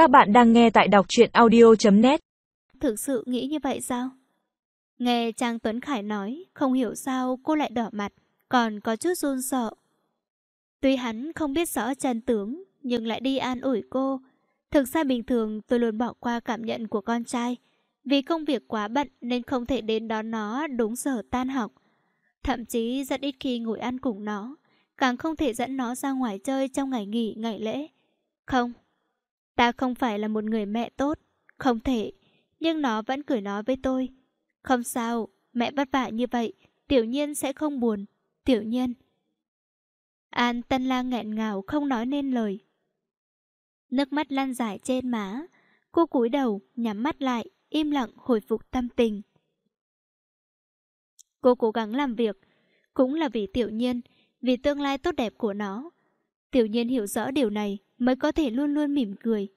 Các bạn đang nghe tại đọc truyện audio.net Thực sự nghĩ như vậy sao? Nghe Trang Tuấn Khải nói, không hiểu sao cô lại đỏ mặt, còn có chút run sợ. Tuy hắn không biết rõ chân tướng, nhưng lại đi an ủi cô. Thực ra bình thường tôi luôn bỏ qua cảm nhận của con trai. Vì công việc quá bận nên không thể đến đón nó đúng giờ tan học. Thậm chí rất ít khi ngồi ăn cùng nó. Càng không thể dẫn nó ra ngoài chơi trong ngày nghỉ, ngày lễ. Không, ta không phải là một người mẹ tốt. Không thể. Nhưng nó vẫn cười nói với tôi. Không sao, mẹ vất vả như vậy. Tiểu nhiên sẽ không buồn. Tiểu nhiên. An Tân Lang nghẹn ngào không nói nên lời. Nước mắt lan dài trên má. Cô cúi đầu, nhắm mắt lại, im lặng hồi phục tâm tình. Cô cố gắng làm việc, cũng là vì tiểu nhiên, vì tương lai tốt đẹp của nó. Tiểu nhiên hiểu rõ điều này mới có thể luôn luôn mỉm cười.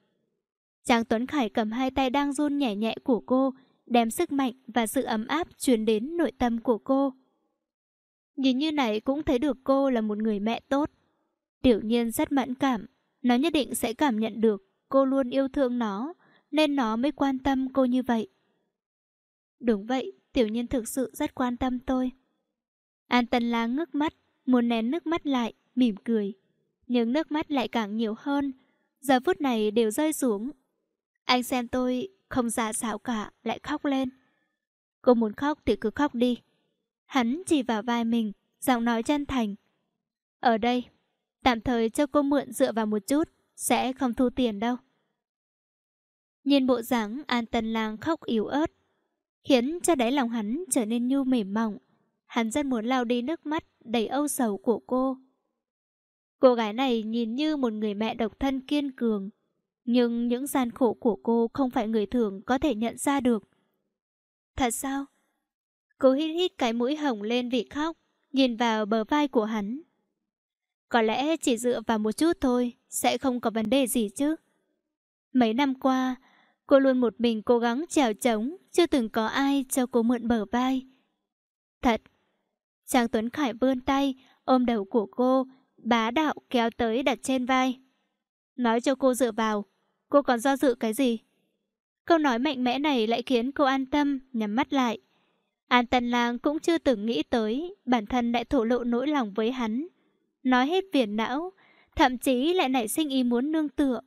Trang Tuấn Khải cầm hai tay đang run nhẹ nhẹ của cô, đem sức mạnh và sự ấm áp truyền đến nội tâm của cô. Nhìn như này cũng thấy được cô là một người mẹ tốt. Tiểu nhiên rất mẫn cảm, nó nhất định sẽ cảm nhận được cô luôn yêu thương nó, nên nó mới quan tâm cô như vậy. Đúng vậy, tiểu nhiên thực sự rất quan tâm tôi. An Tân lá ngước mắt, muốn nén nước mắt lại, mỉm cười. Nhưng nước mắt lại càng nhiều hơn, giờ phút này đều rơi xuống. Anh xem tôi không giả xạo cả, lại khóc lên. Cô muốn khóc thì cứ khóc đi. Hắn chỉ vào vai mình, giọng nói chân thành. Ở đây, tạm thời cho cô mượn dựa vào một chút, sẽ không thu tiền đâu. Nhìn bộ dáng An Tân Lang khóc yếu ớt, khiến cho đáy lòng hắn trở nên nhu mềm mỏng. Hắn rất muốn lao đi nước mắt đầy âu sầu của cô. Cô gái này nhìn như một người mẹ độc thân kiên cường, nhưng những gian khổ của cô không phải người thường có thể nhận ra được. Thật sao? Cô hít hít cái mũi hồng lên vì khóc, nhìn vào bờ vai của hắn. Có lẽ chỉ dựa vào một chút thôi, sẽ không có vấn đề gì chứ. Mấy năm qua, cô luôn một mình cố gắng trèo trống, chưa từng có ai cho cô mượn bờ vai. Thật. Trang Tuấn Khải vươn tay, ôm đầu của cô, bá đạo kéo tới đặt trên vai. Nói cho cô dựa vào, cô còn do dự cái gì? Câu nói mạnh mẽ này lại khiến cô an tâm, nhắm mắt lại. An tần Lang cũng chưa từng nghĩ tới bản thân lại thổ lộ nỗi lòng với hắn. Nói hết phiền não, thậm chí lại nảy sinh ý muốn nương tựa.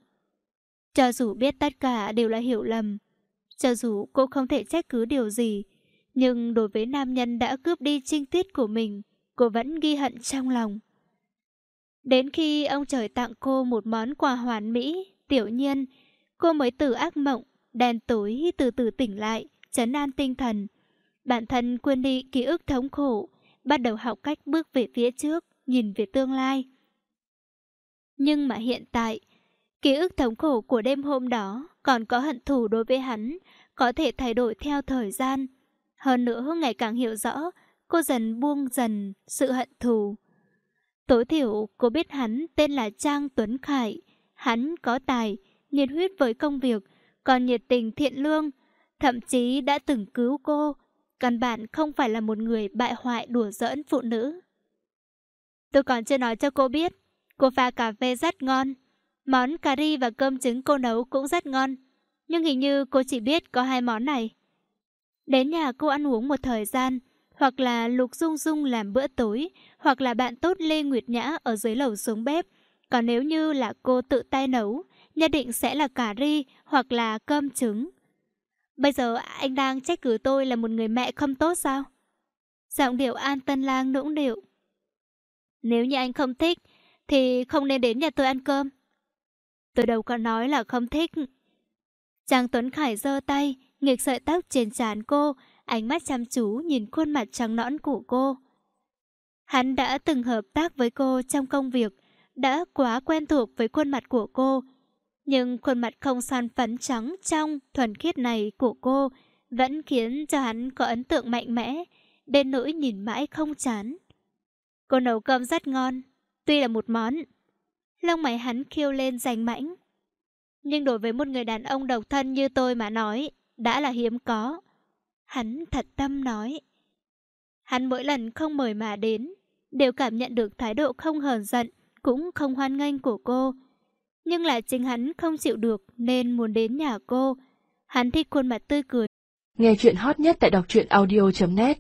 Cho dù biết tất cả đều là hiểu lầm, cho dù cô không thể trách cứ điều gì, nhưng đối với nam nhân đã cướp đi trinh tiết của mình, cô vẫn ghi hận trong lòng. Đến khi ông trời tặng cô một món quà hoàn mỹ, tiểu nhiên, cô mới từ ác mộng, đèn tối từ từ tỉnh lại, chấn an tinh thần. Bản thân quên đi ký ức thống khổ, bắt đầu học cách bước về phía trước, nhìn về tương lai. Nhưng mà hiện tại, ký ức thống khổ của đêm hôm đó còn có hận thù đối với hắn, có thể thay đổi theo thời gian. Hơn nữa ngày càng hiểu rõ, cô dần buông dần sự hận thù. Tối thiểu cô biết hắn tên là Trang Tuấn Khải. Hắn có tài, nhiệt huyết với công việc, còn nhiệt tình thiện lương. Thậm chí đã từng cứu cô. Căn bản không phải là một người bại hoại đùa giỡn phụ nữ. Tôi còn chưa nói cho cô biết, cô pha cà phê rất ngon. Món cà ri và cơm trứng cô nấu cũng rất ngon. Nhưng hình như cô chỉ biết có hai món này. Đến nhà cô ăn uống một thời gian, hoặc là Lục Dung Dung làm bữa tối, hoặc là bạn tốt Lê Nguyệt Nhã ở dưới lầu xuống bếp. Còn nếu như là cô tự tay nấu, nhất định sẽ là cà ri hoặc là cơm trứng. Bây giờ anh đang trách cứ tôi là một người mẹ không tốt sao? Giọng điệu An Tân Lang nũng điệu. Nếu như anh không thích, thì không nên đến nhà tôi ăn cơm. Tôi đâu có nói là không thích. Trang Tuấn Khải giơ tay, nghịch sợi tóc trên trán cô, ánh mắt chăm chú nhìn khuôn mặt trắng nõn của cô. Hắn đã từng hợp tác với cô trong công việc, đã quá quen thuộc với khuôn mặt của cô. Nhưng khuôn mặt không son phấn trắng trong, thuần khiết này của cô vẫn khiến cho hắn có ấn tượng mạnh mẽ, đến nỗi nhìn mãi không chán. Cô nấu cơm rất ngon, tuy là một món. Lông mày hắn khiêu lên rành mãnh. Nhưng đối với một người đàn ông độc thân như tôi mà nói, đã là hiếm có. Hắn thật tâm nói. Hắn mỗi lần không mời mà đến, đều cảm nhận được thái độ không hờn giận, cũng không hoan nghênh của cô. Nhưng là chính hắn không chịu được nên muốn đến nhà cô. Hắn thích khuôn mặt tươi cười. Nghe chuyện hot nhất tại đọc truyện audio.net